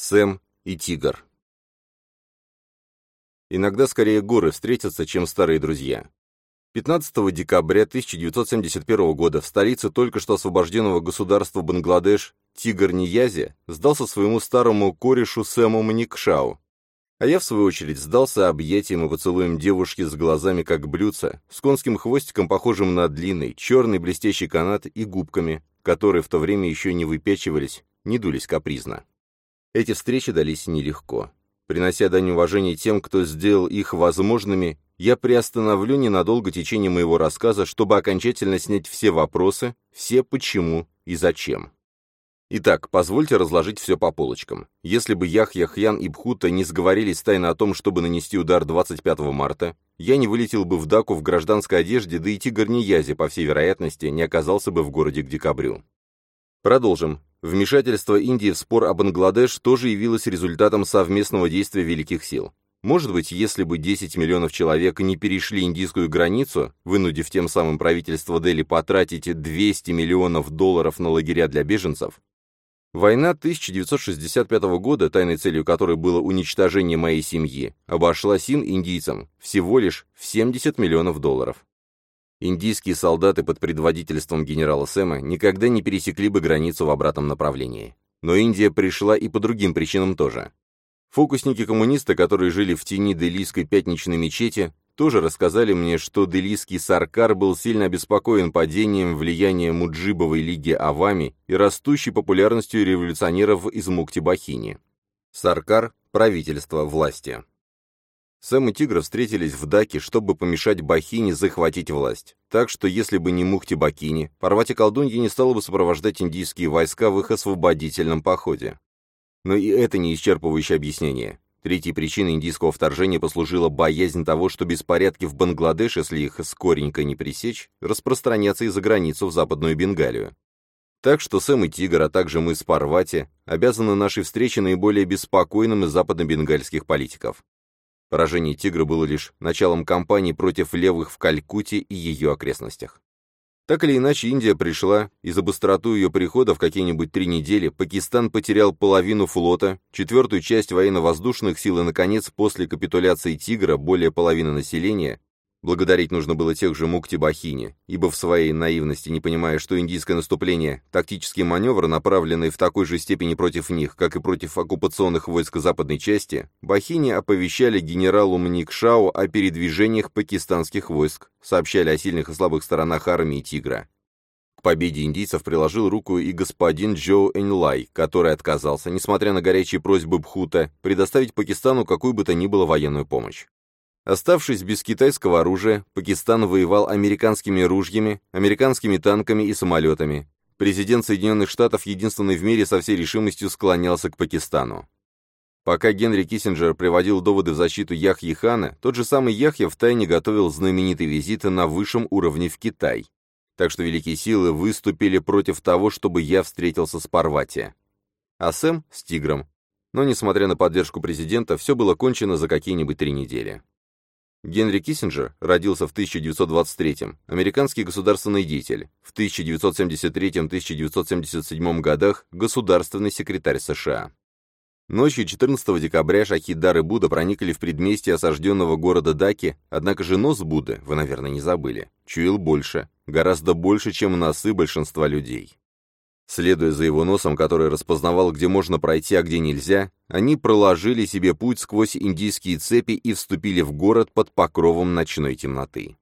Сэм и Тигр. Иногда скорее горы встретятся, чем старые друзья. 15 декабря 1971 года в столице только что освобожденного государства Бангладеш Тигр Ниязи сдался своему старому корешу Сэму Маникшау, а я, в свою очередь, сдался объятием и поцелуем девушки с глазами как блюдца, с конским хвостиком, похожим на длинный, черный блестящий канат и губками, которые в то время еще не выпячивались, не дулись капризно. Эти встречи дались нелегко. Принося дань уважения тем, кто сделал их возможными, я приостановлю ненадолго течение моего рассказа, чтобы окончательно снять все вопросы, все почему и зачем. Итак, позвольте разложить все по полочкам. Если бы Яхья Хьян и Бхута не сговорились тайно о том, чтобы нанести удар 25 марта, я не вылетел бы в Даку в гражданской одежде, да и Тигр Ниязи, по всей вероятности, не оказался бы в городе к декабрю. Продолжим. Вмешательство Индии в спор о Бангладеш тоже явилось результатом совместного действия великих сил. Может быть, если бы 10 миллионов человек не перешли индийскую границу, вынудив тем самым правительство Дели потратить 200 миллионов долларов на лагеря для беженцев, Война 1965 года, тайной целью которой было уничтожение моей семьи, обошла Син индийцам всего лишь в 70 миллионов долларов. Индийские солдаты под предводительством генерала Сэма никогда не пересекли бы границу в обратном направлении. Но Индия пришла и по другим причинам тоже. Фокусники-коммунисты, которые жили в тени Делийской пятничной мечети, тоже рассказали мне, что делийский Саркар был сильно обеспокоен падением влияния Муджибовой лиги Авами и растущей популярностью революционеров из Муктибахини. Саркар – правительство власти. Сэм и Тигр встретились в Даке, чтобы помешать Бахини захватить власть. Так что, если бы не Мухти Бакини, Парвати Колдунья не стала бы сопровождать индийские войска в их освободительном походе. Но и это не исчерпывающее объяснение. Третьей причиной индийского вторжения послужила боязнь того, что беспорядки в Бангладеш, если их скоренько не пресечь, распространятся и за границу в Западную Бенгалию. Так что Сэм и Тигр, а также мы с Парвати, обязаны нашей встрече наиболее беспокойным из западно-бенгальских политиков. Поражение Тигра было лишь началом кампании против левых в Калькутте и ее окрестностях. Так или иначе, Индия пришла, и за быстроту ее прихода в какие-нибудь три недели Пакистан потерял половину флота, четвертую часть военно-воздушных сил и, наконец, после капитуляции «Тигра» более половины населения, Благодарить нужно было тех же Мукти-Бахини, ибо в своей наивности, не понимая, что индийское наступление – тактический маневр, направленный в такой же степени против них, как и против оккупационных войск западной части, Бахини оповещали генералу Мникшау о передвижениях пакистанских войск, сообщали о сильных и слабых сторонах армии «Тигра». К победе индийцев приложил руку и господин Джо Эньлай, который отказался, несмотря на горячие просьбы Бхута, предоставить Пакистану какую бы то ни было военную помощь. Оставшись без китайского оружия, Пакистан воевал американскими ружьями, американскими танками и самолетами. Президент Соединенных Штатов, единственный в мире, со всей решимостью склонялся к Пакистану. Пока Генри Киссинджер приводил доводы в защиту Яхьи Хана, тот же самый Яхья втайне готовил знаменитый визит на высшем уровне в Китай. Так что великие силы выступили против того, чтобы я встретился с Парвати. А Сэм — с Тигром. Но, несмотря на поддержку президента, все было кончено за какие-нибудь три недели. Генри Киссинджер родился в 1923 американский государственный деятель, в 1973-1977 годах государственный секретарь США. Ночью 14 декабря Шахидар и Будда проникли в предместье осажденного города Даки, однако же нос Будды, вы, наверное, не забыли, чуял больше, гораздо больше, чем носы большинства людей. Следуя за его носом, который распознавал, где можно пройти, а где нельзя, они проложили себе путь сквозь индийские цепи и вступили в город под покровом ночной темноты.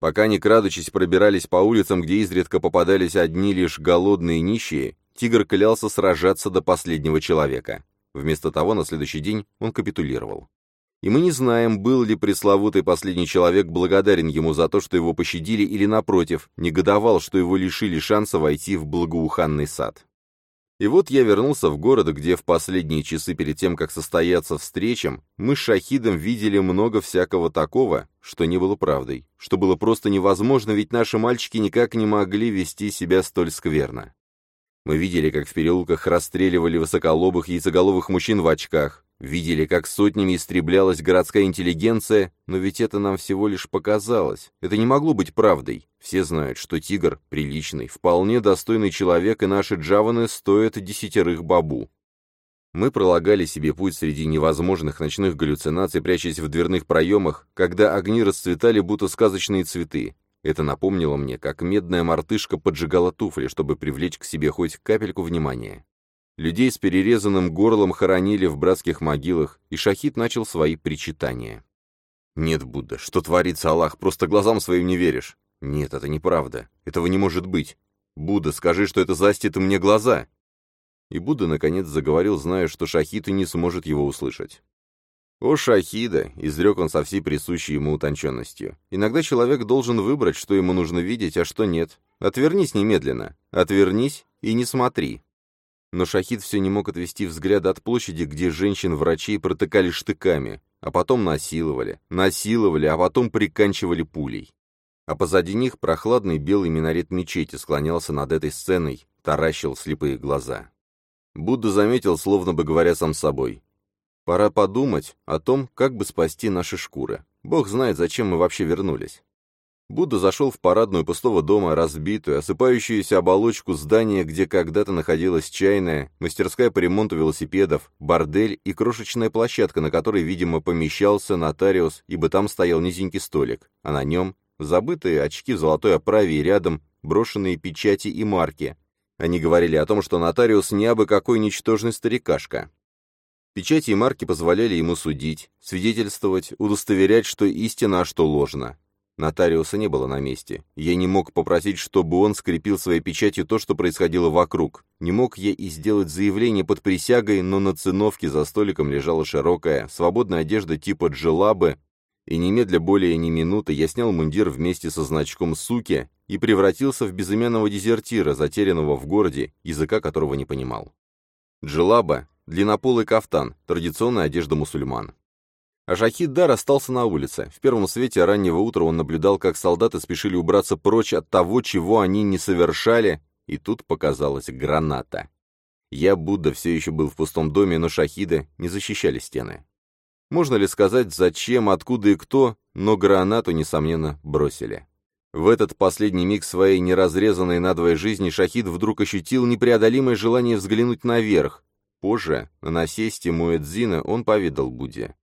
Пока они, крадучись, пробирались по улицам, где изредка попадались одни лишь голодные нищие, тигр клялся сражаться до последнего человека. Вместо того, на следующий день он капитулировал. И мы не знаем, был ли пресловутый последний человек благодарен ему за то, что его пощадили, или, напротив, негодовал, что его лишили шанса войти в благоуханный сад. И вот я вернулся в город, где в последние часы перед тем, как состояться встречам, мы с Шахидом видели много всякого такого, что не было правдой, что было просто невозможно, ведь наши мальчики никак не могли вести себя столь скверно. Мы видели, как в переулках расстреливали высоколобых яйцеголовых мужчин в очках, Видели, как сотнями истреблялась городская интеллигенция, но ведь это нам всего лишь показалось. Это не могло быть правдой. Все знают, что тигр приличный, вполне достойный человек, и наши джаваны стоят десятерых бабу. Мы пролагали себе путь среди невозможных ночных галлюцинаций, прячась в дверных проемах, когда огни расцветали, будто сказочные цветы. Это напомнило мне, как медная мартышка поджигала туфли, чтобы привлечь к себе хоть капельку внимания. Людей с перерезанным горлом хоронили в братских могилах, и Шахид начал свои причитания. «Нет, Будда, что творится, Аллах, просто глазам своим не веришь». «Нет, это неправда. Этого не может быть. Будда, скажи, что это застит мне глаза». И Будда, наконец, заговорил, зная, что Шахид и не сможет его услышать. «О, Шахида!» — изрек он со всей присущей ему утонченностью. «Иногда человек должен выбрать, что ему нужно видеть, а что нет. Отвернись немедленно. Отвернись и не смотри». Но Шахид все не мог отвести взгляд от площади, где женщин-врачей протыкали штыками, а потом насиловали, насиловали, а потом приканчивали пулей. А позади них прохладный белый минарет мечети склонялся над этой сценой, таращил слепые глаза. Будда заметил, словно бы говоря сам собой. «Пора подумать о том, как бы спасти наши шкуры. Бог знает, зачем мы вообще вернулись». Будда зашел в парадную пустого дома, разбитую, осыпающуюся оболочку здания, где когда-то находилась чайная, мастерская по ремонту велосипедов, бордель и крошечная площадка, на которой, видимо, помещался нотариус, ибо там стоял низенький столик, а на нем забытые очки в золотой оправе и рядом брошенные печати и марки. Они говорили о том, что нотариус не абы какой ничтожный старикашка. Печати и марки позволяли ему судить, свидетельствовать, удостоверять, что истина, а что ложно. Нотариуса не было на месте. Я не мог попросить, чтобы он скрепил своей печатью то, что происходило вокруг. Не мог я и сделать заявление под присягой, но на циновке за столиком лежала широкая, свободная одежда типа джелабы, и немедля более ни минуты я снял мундир вместе со значком «суки» и превратился в безымянного дезертира, затерянного в городе, языка которого не понимал. Джелаба — длиннополый кафтан, традиционная одежда мусульман. А Шахид Дар остался на улице. В первом свете раннего утра он наблюдал, как солдаты спешили убраться прочь от того, чего они не совершали, и тут показалась граната. Я, Будда, все еще был в пустом доме, но Шахида не защищали стены. Можно ли сказать, зачем, откуда и кто, но гранату, несомненно, бросили. В этот последний миг своей неразрезанной надвое жизни Шахид вдруг ощутил непреодолимое желание взглянуть наверх. Позже, на насесте Муэдзина, он поведал Будде.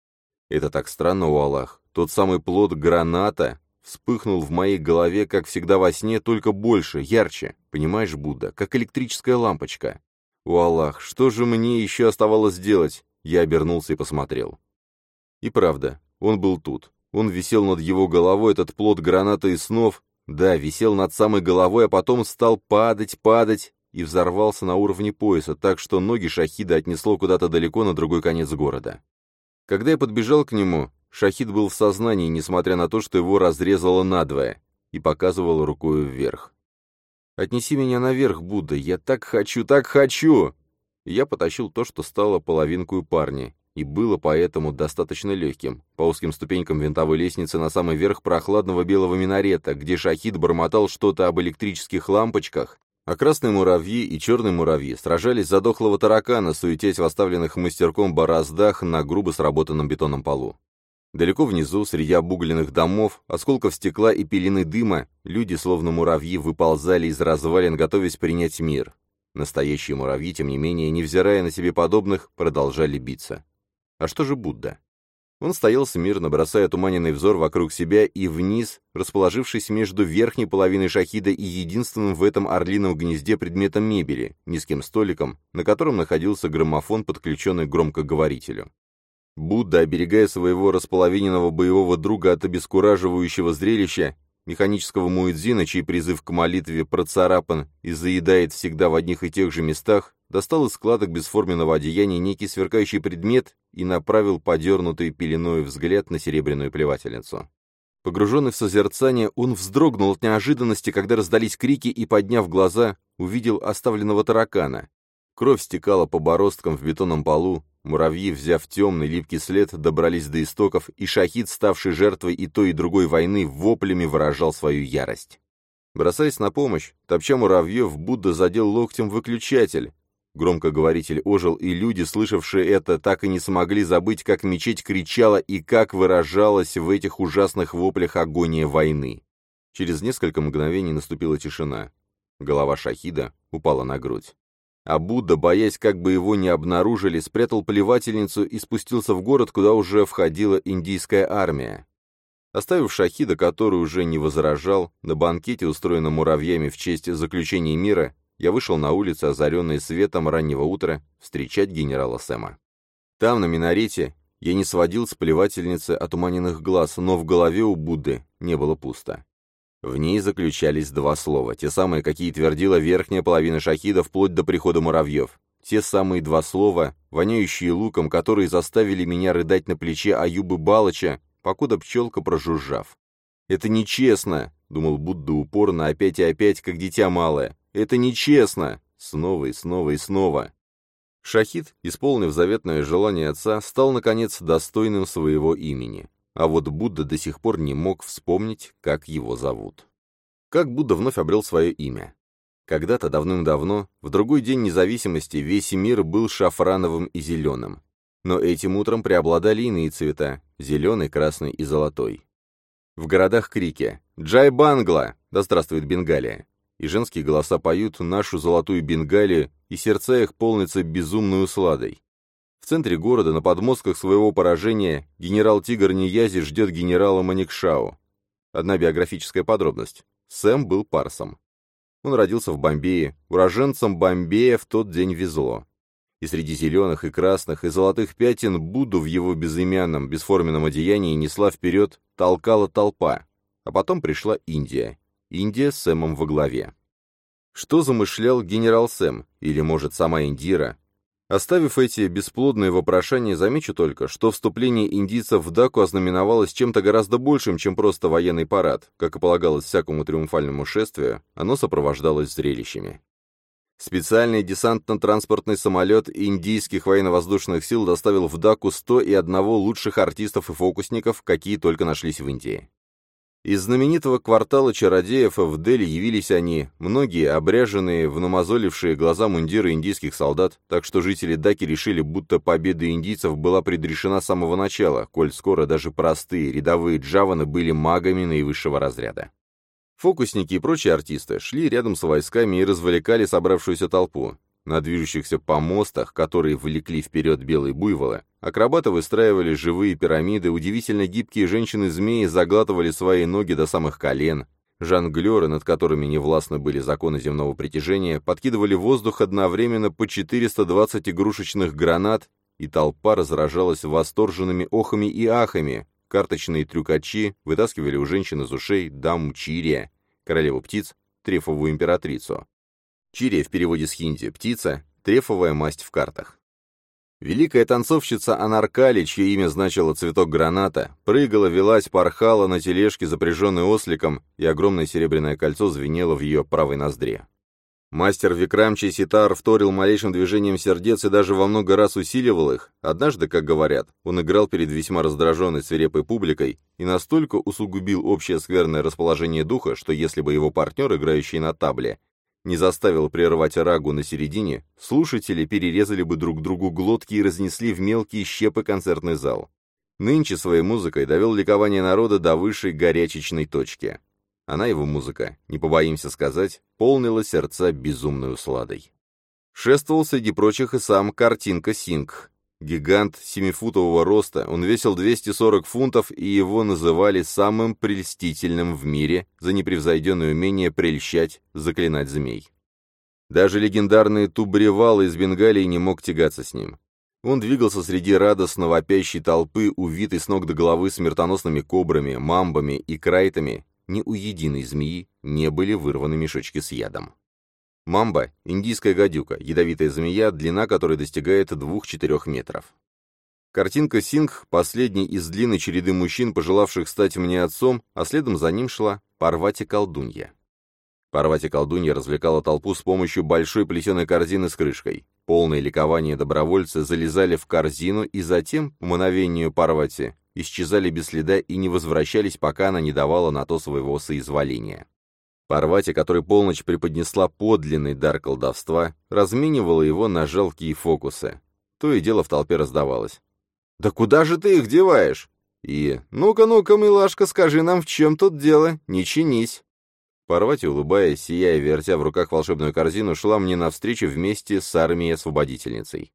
Это так странно, у Аллах. Тот самый плод граната вспыхнул в моей голове, как всегда во сне, только больше, ярче. Понимаешь, Будда, как электрическая лампочка. О, Аллах, что же мне еще оставалось делать? Я обернулся и посмотрел. И правда, он был тут. Он висел над его головой, этот плод гранаты и снов. Да, висел над самой головой, а потом стал падать, падать и взорвался на уровне пояса, так что ноги Шахида отнесло куда-то далеко на другой конец города. Когда я подбежал к нему, Шахид был в сознании, несмотря на то, что его разрезало надвое, и показывал рукой вверх. «Отнеси меня наверх, Будда, я так хочу, так хочу!» я потащил то, что стало половинку парня, и было поэтому достаточно легким, по узким ступенькам винтовой лестницы на самый верх прохладного белого минарета, где Шахид бормотал что-то об электрических лампочках, а красные муравьи и черные муравьи сражались за дохлого таракана, суетясь в оставленных мастерком бороздах на грубо сработанном бетонном полу. Далеко внизу, среди обугленных домов, осколков стекла и пелены дыма, люди, словно муравьи, выползали из развалин, готовясь принять мир. Настоящие муравьи, тем не менее, невзирая на себе подобных, продолжали биться. А что же Будда? Он стоял смирно, бросая туманенный взор вокруг себя и вниз, расположившись между верхней половиной шахида и единственным в этом орлином гнезде предметом мебели, низким столиком, на котором находился граммофон, подключенный к громкоговорителю. Будда, оберегая своего располовиненного боевого друга от обескураживающего зрелища, механического муэдзина, чей призыв к молитве процарапан и заедает всегда в одних и тех же местах, достал из складок бесформенного одеяния некий сверкающий предмет и направил подернутый пеленой взгляд на серебряную плевательницу. Погруженный в созерцание, он вздрогнул от неожиданности, когда раздались крики и, подняв глаза, увидел оставленного таракана. Кровь стекала по бороздкам в бетонном полу, муравьи, взяв темный липкий след, добрались до истоков, и шахид, ставший жертвой и той, и другой войны, воплями выражал свою ярость. Бросаясь на помощь, топча муравьев, Будда задел локтем выключатель, Громкоговоритель ожил, и люди, слышавшие это, так и не смогли забыть, как мечеть кричала и как выражалась в этих ужасных воплях агония войны. Через несколько мгновений наступила тишина. Голова Шахида упала на грудь. А боясь, как бы его не обнаружили, спрятал плевательницу и спустился в город, куда уже входила индийская армия. Оставив Шахида, который уже не возражал, на банкете, устроенном муравьями в честь заключения мира, я вышел на улицу, озаренный светом раннего утра, встречать генерала Сэма. Там, на минарете, я не сводил с плевательницы отуманенных глаз, но в голове у Будды не было пусто. В ней заключались два слова, те самые, какие твердила верхняя половина шахида вплоть до прихода муравьев. Те самые два слова, воняющие луком, которые заставили меня рыдать на плече Аюбы Балыча, покуда пчелка прожужжав. «Это нечестно!» — думал Будда упорно, опять и опять, как дитя малое. «Это нечестно!» Снова и снова и снова. Шахид, исполнив заветное желание отца, стал, наконец, достойным своего имени. А вот Будда до сих пор не мог вспомнить, как его зовут. Как Будда вновь обрел свое имя. Когда-то давным-давно, в другой день независимости, весь мир был шафрановым и зеленым. Но этим утром преобладали иные цвета – зеленый, красный и золотой. В городах крики «Джай Бангла!» «Да здравствует Бенгалия!» И женские голоса поют нашу золотую Бенгалию, и сердца их полнятся безумной усладой. В центре города, на подмостках своего поражения, генерал Тигр Ниязи ждет генерала Маникшау. Одна биографическая подробность. Сэм был парсом. Он родился в Бомбее, уроженцем Бомбея в тот день везло. И среди зеленых и красных и золотых пятен Будду в его безымянном, бесформенном одеянии несла вперед, толкала толпа. А потом пришла Индия, Индия с Сэмом во главе. Что замышлял генерал Сэм, или, может, сама Индира? Оставив эти бесплодные вопрошания, замечу только, что вступление индийцев в Даку ознаменовалось чем-то гораздо большим, чем просто военный парад. Как и полагалось всякому триумфальному шествию, оно сопровождалось зрелищами. Специальный десантно-транспортный самолет индийских военно-воздушных сил доставил в Даку 101 лучших артистов и фокусников, какие только нашлись в Индии. Из знаменитого квартала чародеев в Дели явились они, многие обряженные в намазолившие глаза мундиры индийских солдат, так что жители Даки решили, будто победа индийцев была предрешена с самого начала, коль скоро даже простые рядовые джаваны были магами наивысшего разряда. Фокусники и прочие артисты шли рядом с войсками и развлекали собравшуюся толпу. На движущихся помостах, которые влекли вперед белые буйволы, акробаты выстраивали живые пирамиды, удивительно гибкие женщины-змеи заглатывали свои ноги до самых колен, жонглеры, над которыми невластны были законы земного притяжения, подкидывали в воздух одновременно по 420 игрушечных гранат, и толпа разражалась восторженными охами и ахами, карточные трюкачи вытаскивали у женщин из ушей даму Чирия, королеву птиц, трефовую императрицу. Чирия в переводе с хинди «птица», трефовая масть в картах. Великая танцовщица Анаркали, чье имя значило «цветок граната», прыгала, велась, порхала на тележке, запряженной осликом, и огромное серебряное кольцо звенело в ее правой ноздре. Мастер Викрамчи Ситар вторил малейшим движением сердец и даже во много раз усиливал их. Однажды, как говорят, он играл перед весьма раздраженной свирепой публикой и настолько усугубил общее скверное расположение духа, что если бы его партнер, играющий на табле, не заставил прервать рагу на середине, слушатели перерезали бы друг другу глотки и разнесли в мелкие щепы концертный зал. Нынче своей музыкой довел ликование народа до высшей горячечной точки. Она его музыка, не побоимся сказать, полнила сердца безумной усладой. Шествовал среди прочих и сам картинка Сингх, Гигант семифутового роста, он весил 240 фунтов, и его называли самым прельстительным в мире за непревзойденное умение прельщать, заклинать змей. Даже легендарный Тубревал из Бенгалии не мог тягаться с ним. Он двигался среди радостно вопящей толпы, увитой с ног до головы смертоносными кобрами, мамбами и крайтами, ни у единой змеи не были вырваны мешочки с ядом. Мамба – индийская гадюка, ядовитая змея, длина которой достигает 2-4 метров. Картинка Сингх – последний из длинной череды мужчин, пожелавших стать мне отцом, а следом за ним шла Парвати-колдунья. Парвати-колдунья развлекала толпу с помощью большой плетеной корзины с крышкой. Полное ликование добровольцы залезали в корзину и затем, по мановению Парвати, исчезали без следа и не возвращались, пока она не давала на то своего соизволения. Парвати, который полночь преподнесла подлинный дар колдовства, разменивала его на жалкие фокусы. То и дело в толпе раздавалось. «Да куда же ты их деваешь?» И «Ну-ка, ну-ка, милашка, скажи нам, в чем тут дело, не чинись». Парвати, улыбаясь, сияя, вертя в руках волшебную корзину, шла мне навстречу вместе с армией-освободительницей.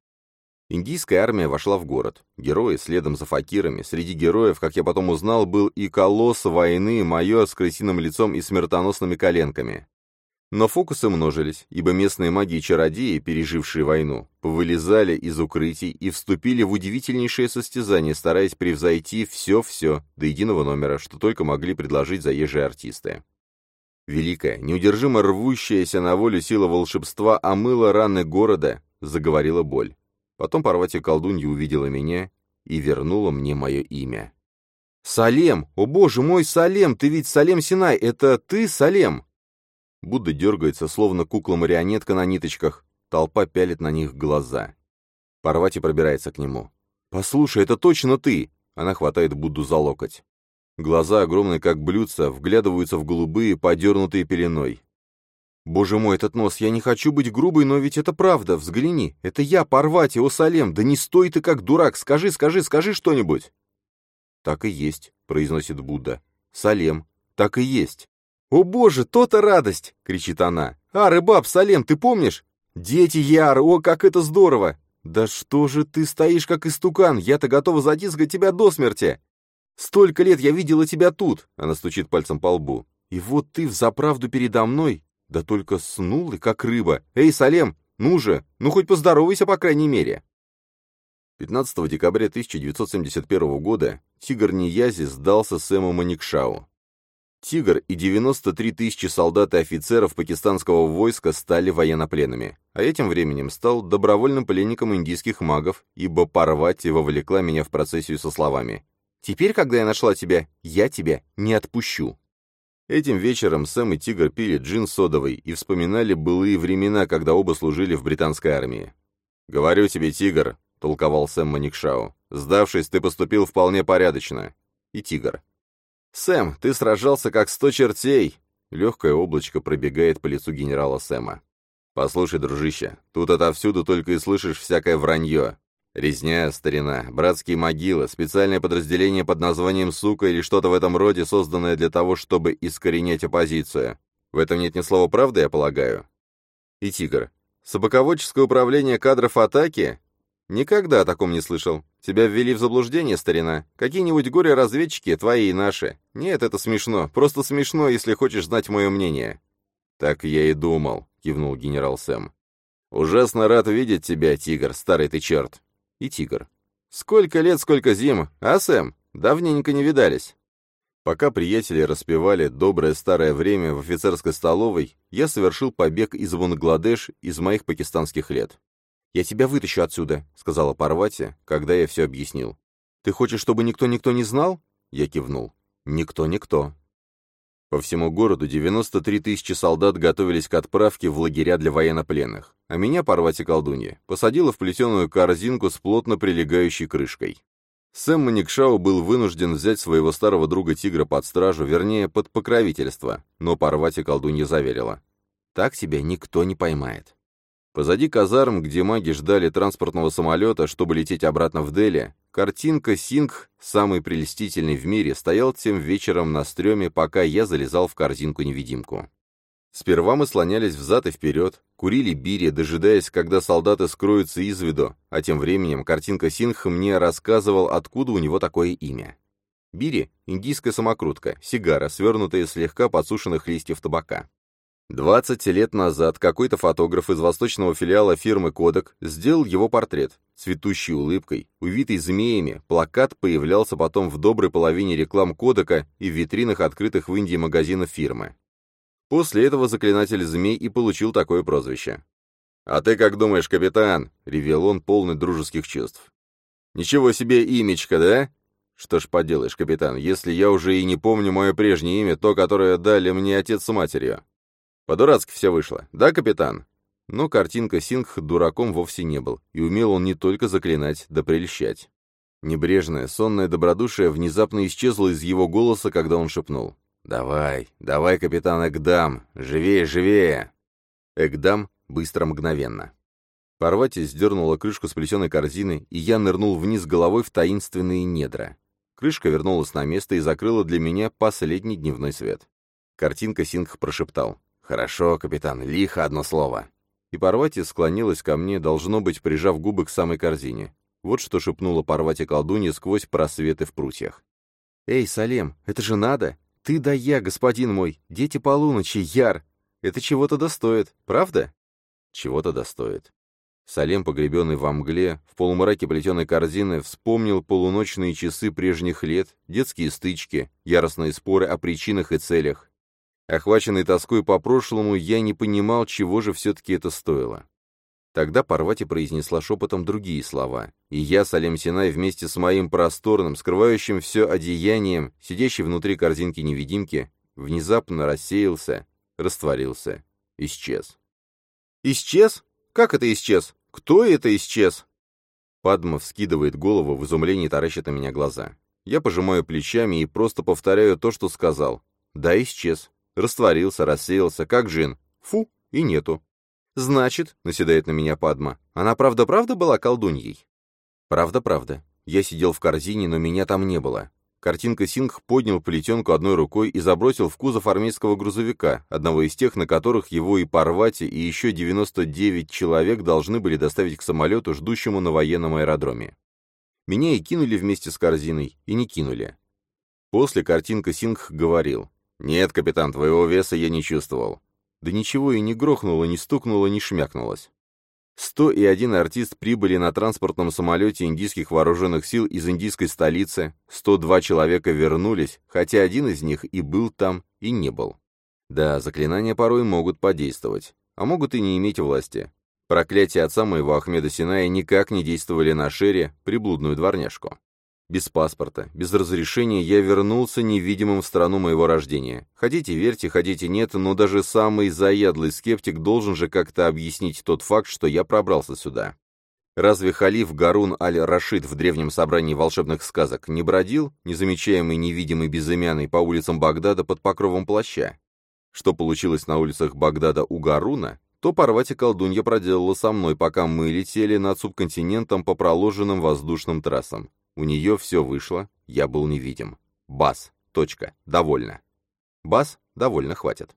Индийская армия вошла в город. Герои, следом за факирами. Среди героев, как я потом узнал, был и колосс войны, майор с крысиным лицом и смертоносными коленками. Но фокусы множились, ибо местные маги и чародеи, пережившие войну, повылезали из укрытий и вступили в удивительнейшее состязание, стараясь превзойти все-все до единого номера, что только могли предложить заезжие артисты. Великая, неудержимо рвущаяся на волю сила волшебства омыла раны города, заговорила боль. Потом Парвати колдунья увидела меня и вернула мне мое имя. «Салем! О боже мой, Салем! Ты ведь Салем Синай! Это ты, Салем!» Будда дергается, словно кукла-марионетка на ниточках. Толпа пялит на них глаза. Парвати пробирается к нему. «Послушай, это точно ты!» Она хватает Будду за локоть. Глаза, огромные как блюдца, вглядываются в голубые, подернутые пеленой. «Боже мой, этот нос, я не хочу быть грубой, но ведь это правда, взгляни, это я, Парвати, о да не стой ты как дурак, скажи, скажи, скажи что-нибудь!» «Так и есть», — произносит Будда. «Салем, так и есть». «О боже, то-то радость!» — кричит она. «А, рыбаб, Салем, ты помнишь? Дети Яр, о, как это здорово! Да что же ты стоишь как истукан, я-то готова затискать тебя до смерти! Столько лет я видела тебя тут!» — она стучит пальцем по лбу. «И вот ты взаправду передо мной, да только снул и как рыба. Эй, Салем, ну же, ну хоть поздоровайся, по крайней мере. 15 декабря 1971 года «Тигр Ниязи» сдался Сэму Маникшау. «Тигр» и 93 тысячи солдат и офицеров пакистанского войска стали военнопленными, а этим временем стал добровольным пленником индийских магов, ибо Парвати вовлекла меня в процессию со словами «Теперь, когда я нашла тебя, я тебя не отпущу». Этим вечером Сэм и Тигр пили джин содовый и вспоминали былые времена, когда оба служили в британской армии. «Говорю тебе, Тигр», — толковал Сэм Маникшау, — «сдавшись, ты поступил вполне порядочно». И Тигр. «Сэм, ты сражался как сто чертей!» Легкое облачко пробегает по лицу генерала Сэма. «Послушай, дружище, тут отовсюду только и слышишь всякое вранье. Резня, старина, братские могилы, специальное подразделение под названием «Сука» или что-то в этом роде, созданное для того, чтобы искоренять оппозицию. В этом нет ни слова правды, я полагаю. И Тигр. Собаководческое управление кадров атаки? Никогда о таком не слышал. Тебя ввели в заблуждение, старина. Какие-нибудь горе-разведчики, твои и наши. Нет, это смешно. Просто смешно, если хочешь знать мое мнение. Так я и думал, кивнул генерал Сэм. Ужасно рад видеть тебя, Тигр, старый ты черт и тигр. «Сколько лет, сколько зим, а, Сэм? Давненько не видались». Пока приятели распевали «Доброе старое время» в офицерской столовой, я совершил побег из Бангладеш из моих пакистанских лет. «Я тебя вытащу отсюда», — сказала Парвати, когда я все объяснил. «Ты хочешь, чтобы никто-никто не знал?» Я кивнул. «Никто-никто». По всему городу 93 тысячи солдат готовились к отправке в лагеря для военнопленных, а меня, порвать и колдунья, посадила в плетеную корзинку с плотно прилегающей крышкой. Сэм Маникшау был вынужден взять своего старого друга-тигра под стражу, вернее, под покровительство, но порвать и колдунья заверила. «Так тебя никто не поймает». Позади казарм, где маги ждали транспортного самолета, чтобы лететь обратно в Дели, картинка Сингх, самый прелестительный в мире, стоял тем вечером на стреме, пока я залезал в корзинку-невидимку. Сперва мы слонялись взад и вперед, курили бири, дожидаясь, когда солдаты скроются из виду, а тем временем картинка Сингх мне рассказывал, откуда у него такое имя. Бири — индийская самокрутка, сигара, свернутая из слегка подсушенных листьев табака. 20 лет назад какой-то фотограф из восточного филиала фирмы «Кодек» сделал его портрет. Цветущей улыбкой, увитый змеями, плакат появлялся потом в доброй половине реклам «Кодека» и в витринах открытых в Индии магазинов фирмы. После этого заклинатель змей и получил такое прозвище. «А ты как думаешь, капитан?» — ревел он, полный дружеских чувств. «Ничего себе имечко, да?» «Что ж поделаешь, капитан, если я уже и не помню мое прежнее имя, то, которое дали мне отец с матерью. По-дурацки все вышло. Да, капитан? Но картинка Сингх дураком вовсе не был, и умел он не только заклинать, да прельщать. Небрежное, сонное добродушие внезапно исчезло из его голоса, когда он шепнул. «Давай, давай, капитан Экдам, живее, живее!» Экдам быстро, мгновенно. Парвати сдернула крышку с плетеной корзины, и я нырнул вниз головой в таинственные недра. Крышка вернулась на место и закрыла для меня последний дневной свет. Картинка Сингх прошептал. «Хорошо, капитан, лихо одно слово». И Парвати склонилась ко мне, должно быть, прижав губы к самой корзине. Вот что шепнула Парвати колдунья сквозь просветы в прутьях. «Эй, Салем, это же надо! Ты да я, господин мой, дети полуночи, яр! Это чего-то достоит, правда?» «Чего-то достоит». Салем, погребенный во мгле, в полумраке плетеной корзины, вспомнил полуночные часы прежних лет, детские стычки, яростные споры о причинах и целях. Охваченный тоской по прошлому, я не понимал, чего же все-таки это стоило. Тогда Парвати произнесла шепотом другие слова, и я, Салем Синай, вместе с моим просторным, скрывающим все одеянием, сидящий внутри корзинки-невидимки, внезапно рассеялся, растворился, исчез. «Исчез? Как это исчез? Кто это исчез?» Падма вскидывает голову в изумлении таращит на меня глаза. Я пожимаю плечами и просто повторяю то, что сказал. «Да, исчез. Растворился, рассеялся, как джин. Фу, и нету. Значит, наседает на меня Падма, она правда-правда была колдуньей? Правда-правда. Я сидел в корзине, но меня там не было. Картинка Сингх поднял плетенку одной рукой и забросил в кузов армейского грузовика, одного из тех, на которых его и Парвати, и еще 99 человек должны были доставить к самолету, ждущему на военном аэродроме. Меня и кинули вместе с корзиной, и не кинули. После картинка Сингх говорил, «Нет, капитан, твоего веса я не чувствовал». Да ничего и не грохнуло, не стукнуло, не шмякнулось. Сто и один артист прибыли на транспортном самолете индийских вооруженных сил из индийской столицы, 102 человека вернулись, хотя один из них и был там, и не был. Да, заклинания порой могут подействовать, а могут и не иметь власти. Проклятия отца моего Ахмеда Синая никак не действовали на Шере, приблудную дворняжку. Без паспорта, без разрешения я вернулся невидимым в страну моего рождения. Хотите верьте, хотите нет, но даже самый заядлый скептик должен же как-то объяснить тот факт, что я пробрался сюда. Разве халиф Гарун аль-Рашид в древнем собрании волшебных сказок не бродил, незамечаемый невидимый безымянный, по улицам Багдада под покровом плаща? Что получилось на улицах Багдада у Гаруна, то порвать и колдунья проделала со мной, пока мы летели над субконтинентом по проложенным воздушным трассам. У нее все вышло, я был невидим. Бас. Точка. Довольно. Бас. Довольно, хватит.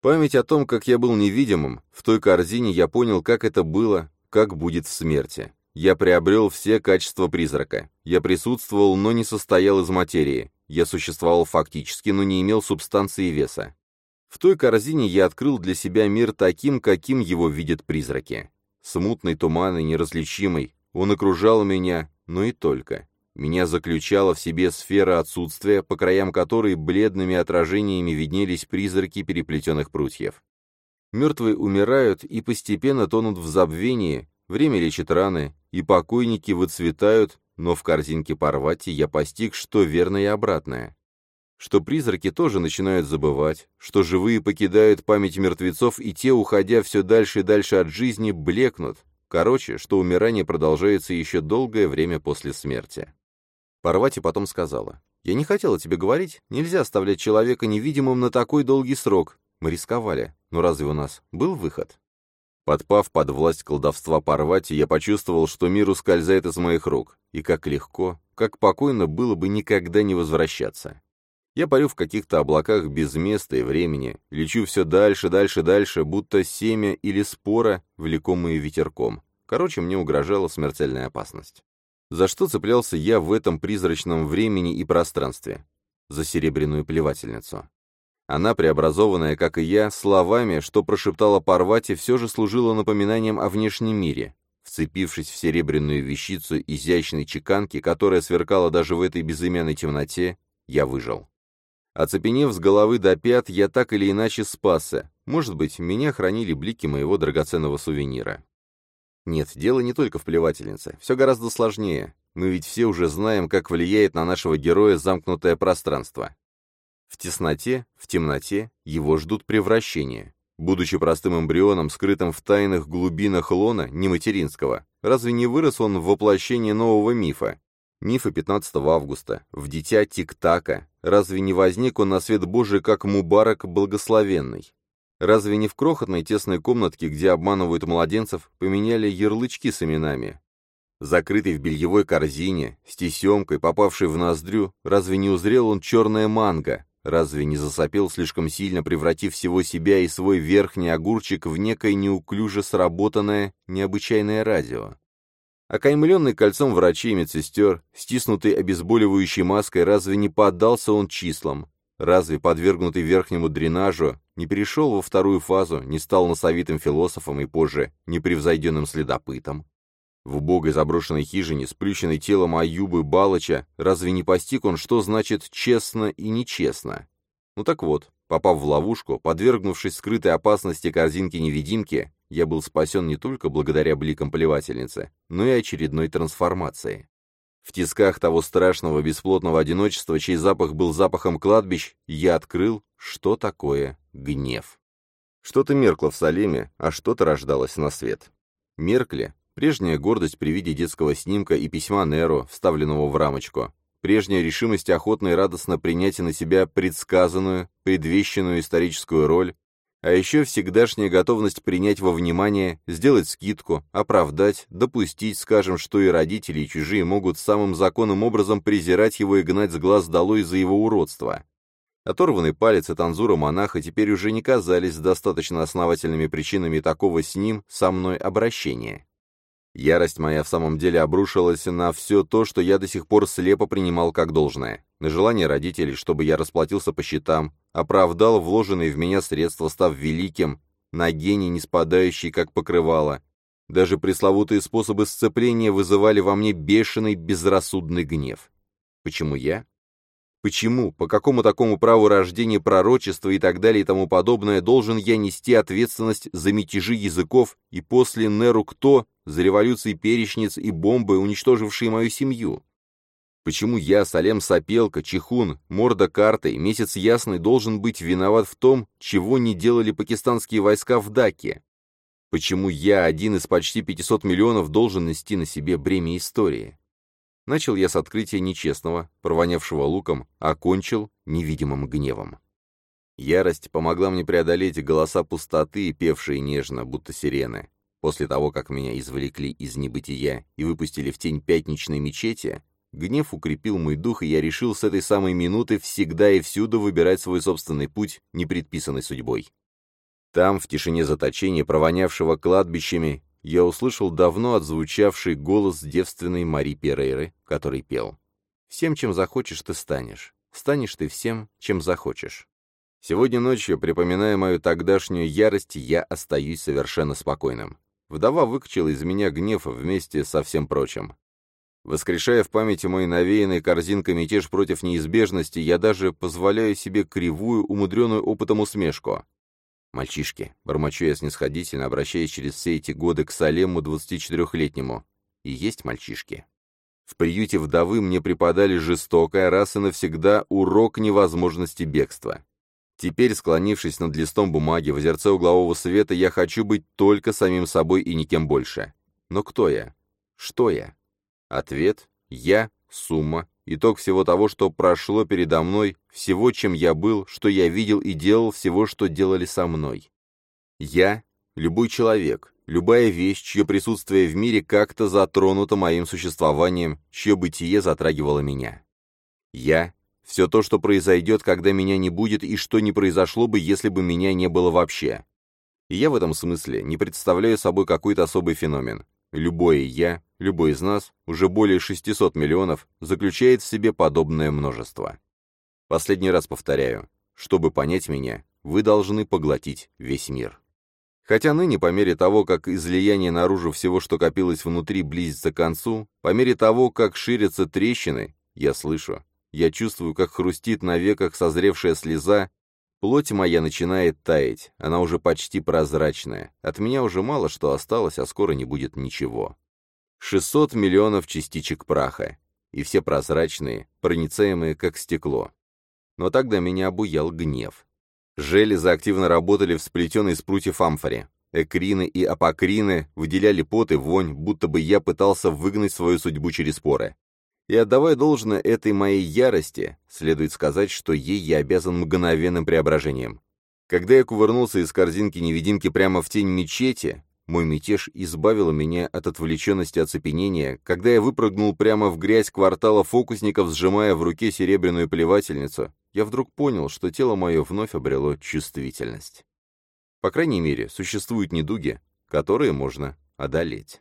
Память о том, как я был невидимым, в той корзине я понял, как это было, как будет в смерти. Я приобрел все качества призрака. Я присутствовал, но не состоял из материи. Я существовал фактически, но не имел субстанции и веса. В той корзине я открыл для себя мир таким, каким его видят призраки. Смутный туман и неразличимый. Он окружал меня, но и только. Меня заключала в себе сфера отсутствия, по краям которой бледными отражениями виднелись призраки переплетенных прутьев. Мертвые умирают и постепенно тонут в забвении, время лечит раны, и покойники выцветают, но в корзинке Парвати я постиг, что верно и обратное. Что призраки тоже начинают забывать, что живые покидают память мертвецов, и те, уходя все дальше и дальше от жизни, блекнут. Короче, что умирание продолжается еще долгое время после смерти. Парвати потом сказала, «Я не хотела тебе говорить, нельзя оставлять человека невидимым на такой долгий срок. Мы рисковали, но разве у нас был выход?» Подпав под власть колдовства Парвати, я почувствовал, что мир ускользает из моих рук, и как легко, как покойно было бы никогда не возвращаться. Я парю в каких-то облаках без места и времени, лечу все дальше, дальше, дальше, будто семя или спора, влекомые ветерком. Короче, мне угрожала смертельная опасность. За что цеплялся я в этом призрачном времени и пространстве? За серебряную плевательницу. Она, преобразованная, как и я, словами, что прошептала Парвати, все же служила напоминанием о внешнем мире. Вцепившись в серебряную вещицу изящной чеканки, которая сверкала даже в этой безымянной темноте, я выжил. Оцепенев с головы до пят, я так или иначе спасся. Может быть, меня хранили блики моего драгоценного сувенира. Нет, дело не только в плевательнице. Все гораздо сложнее. Мы ведь все уже знаем, как влияет на нашего героя замкнутое пространство. В тесноте, в темноте его ждут превращения. Будучи простым эмбрионом, скрытым в тайных глубинах лона, не материнского, разве не вырос он в воплощение нового мифа? Мифа 15 августа, в дитя Тик-Така, разве не возник он на свет Божий как Мубарак Благословенный? Разве не в крохотной тесной комнатке, где обманывают младенцев, поменяли ярлычки с именами? Закрытый в бельевой корзине, с тесемкой, попавшей в ноздрю, разве не узрел он черная манго, разве не засопел слишком сильно, превратив всего себя и свой верхний огурчик в некое неуклюже сработанное, необычайное радио? Окаймленный кольцом врачей и медсестер, стиснутый обезболивающей маской, разве не поддался он числам? Разве, подвергнутый верхнему дренажу, не перешел во вторую фазу, не стал носовитым философом и позже непревзойденным следопытом? В убогой заброшенной хижине, сплющенной телом Аюбы Балыча, разве не постиг он, что значит «честно» и «нечестно»? Ну так вот, попав в ловушку, подвергнувшись скрытой опасности корзинки-невидимки, я был спасен не только благодаря бликам плевательницы, но и очередной трансформации. В тисках того страшного бесплотного одиночества, чей запах был запахом кладбищ, я открыл, что такое гнев. Что-то меркло в Салеме, а что-то рождалось на свет. Меркли, Прежняя гордость при виде детского снимка и письма Неру, вставленного в рамочку. Прежняя решимость охотно и радостно принять на себя предсказанную, предвещенную историческую роль, а еще всегдашняя готовность принять во внимание, сделать скидку, оправдать, допустить, скажем, что и родители, и чужие могут самым законным образом презирать его и гнать с глаз долой за его уродство. Оторванный палец и танзура монаха теперь уже не казались достаточно основательными причинами такого с ним, со мной обращения. Ярость моя в самом деле обрушилась на все то, что я до сих пор слепо принимал как должное. На желание родителей, чтобы я расплатился по счетам, оправдал вложенные в меня средства, став великим, на гений не спадающий, как покрывало. Даже пресловутые способы сцепления вызывали во мне бешеный, безрассудный гнев. Почему я? Почему, по какому такому праву рождения пророчества и так далее и тому подобное должен я нести ответственность за мятежи языков и после Неру кто, за революции перечниц и бомбы, уничтожившие мою семью? Почему я, Салем Сапелка, Чехун, Морда Картой, Месяц Ясный должен быть виноват в том, чего не делали пакистанские войска в Даке? Почему я, один из почти 500 миллионов, должен нести на себе бремя истории? Начал я с открытия нечестного, провонявшего луком, а кончил невидимым гневом. Ярость помогла мне преодолеть голоса пустоты, певшие нежно, будто сирены. После того, как меня извлекли из небытия и выпустили в тень пятничной мечети, гнев укрепил мой дух, и я решил с этой самой минуты всегда и всюду выбирать свой собственный путь, не предписанный судьбой. Там, в тишине заточения, провонявшего кладбищами, я услышал давно отзвучавший голос девственной Мари Перейры, который пел. «Всем, чем захочешь, ты станешь. Станешь ты всем, чем захочешь». Сегодня ночью, припоминая мою тогдашнюю ярость, я остаюсь совершенно спокойным. Вдова выкачала из меня гнев вместе со всем прочим. Воскрешая в памяти мой навеянный корзинкой мятеж против неизбежности, я даже позволяю себе кривую, умудренную опытом усмешку. «Мальчишки», — бормочу я снисходительно, обращаясь через все эти годы к Салему, 24-летнему. «И есть мальчишки». В приюте вдовы мне преподали жестокое, раз и навсегда урок невозможности бегства. Теперь, склонившись над листом бумаги в озерце углового света, я хочу быть только самим собой и никем больше. Но кто я? Что я? Ответ — я, сумма, итог всего того, что прошло передо мной, всего, чем я был, что я видел и делал, всего, что делали со мной. Я — любой человек, любая вещь, чье присутствие в мире как-то затронуто моим существованием, чье бытие затрагивало меня. Я — все то, что произойдет, когда меня не будет, и что не произошло бы, если бы меня не было вообще. И я в этом смысле не представляю собой какой-то особый феномен. Любое «я», любой из нас, уже более 600 миллионов, заключает в себе подобное множество. Последний раз повторяю, чтобы понять меня, вы должны поглотить весь мир. Хотя ныне, по мере того, как излияние наружу всего, что копилось внутри, близится к концу, по мере того, как ширятся трещины, я слышу, я чувствую, как хрустит на веках созревшая слеза, Плоть моя начинает таять, она уже почти прозрачная. От меня уже мало что осталось, а скоро не будет ничего. 600 миллионов частичек праха. И все прозрачные, проницаемые как стекло. Но тогда меня обуял гнев. Железы активно работали в сплетенной из прутьев амфоре. Экрины и апокрины выделяли пот и вонь, будто бы я пытался выгнать свою судьбу через поры. И отдавая должное этой моей ярости, следует сказать, что ей я обязан мгновенным преображением. Когда я кувырнулся из корзинки невидимки прямо в тень мечети, Мой мятеж избавил меня от отвлеченности оцепенения, когда я выпрыгнул прямо в грязь квартала фокусников, сжимая в руке серебряную плевательницу. Я вдруг понял, что тело мое вновь обрело чувствительность. По крайней мере, существуют недуги, которые можно одолеть.